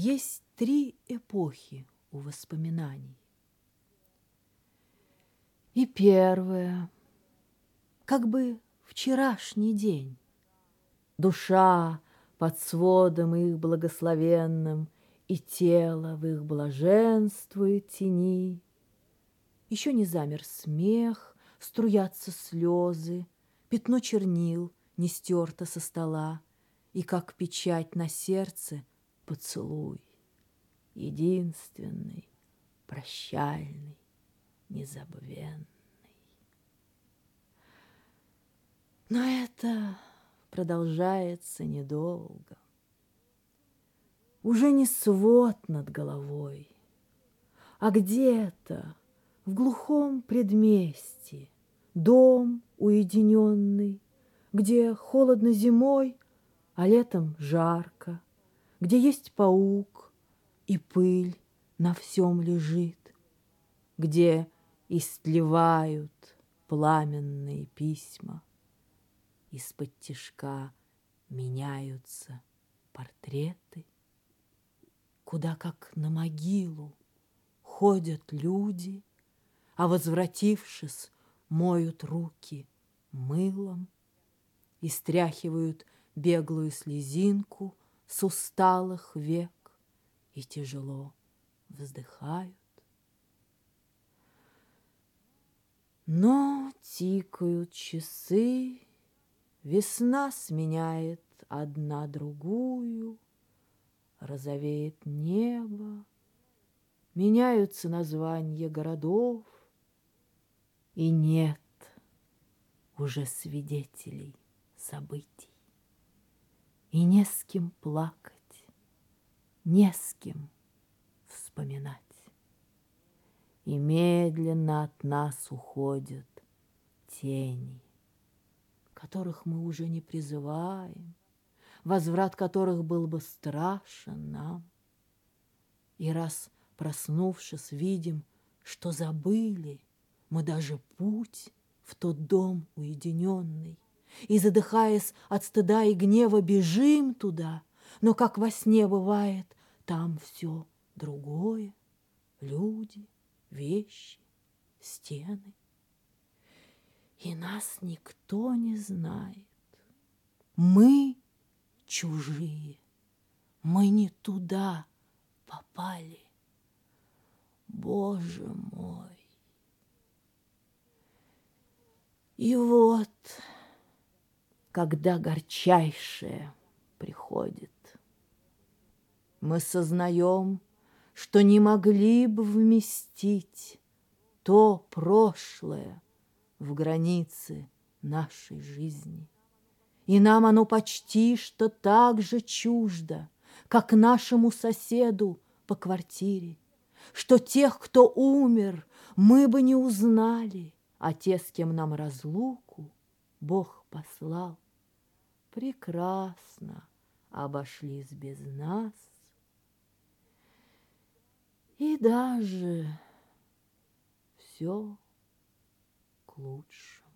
Есть три эпохи у воспоминаний. И первая, как бы вчерашний день, Душа под сводом их благословенным И тело в их блаженствует тени. Еще не замер смех, струятся слезы, Пятно чернил не стерто со стола, И как печать на сердце поцелуй, Единственный, прощальный, незабвенный. Но это продолжается недолго. Уже не свод над головой, а где-то в глухом предместье дом уединенный, где холодно зимой, а летом жарко, где есть паук и пыль на всем лежит, где истлевают пламенные письма из-под тишка меняются портреты, Куда, как на могилу, ходят люди, А, возвратившись, моют руки мылом И стряхивают беглую слезинку С усталых век и тяжело вздыхают. Но тикают часы, Весна сменяет одна другую, Розовеет небо, Меняются названия городов, И нет уже свидетелей событий. И не с кем плакать, не с кем вспоминать. И медленно от нас уходят тени которых мы уже не призываем, возврат которых был бы страшен нам. И раз, проснувшись, видим, что забыли мы даже путь в тот дом уединенный, и, задыхаясь от стыда и гнева, бежим туда, но, как во сне бывает, там все другое — люди, вещи, стены и нас никто не знает. Мы чужие, мы не туда попали. Боже мой! И вот, когда горчайшее приходит, мы сознаем, что не могли бы вместить то прошлое, в границы нашей жизни. И нам оно почти что так же чуждо, как нашему соседу по квартире, что тех, кто умер, мы бы не узнали, а те, с кем нам разлуку Бог послал, прекрасно обошлись без нас. И даже все лучше.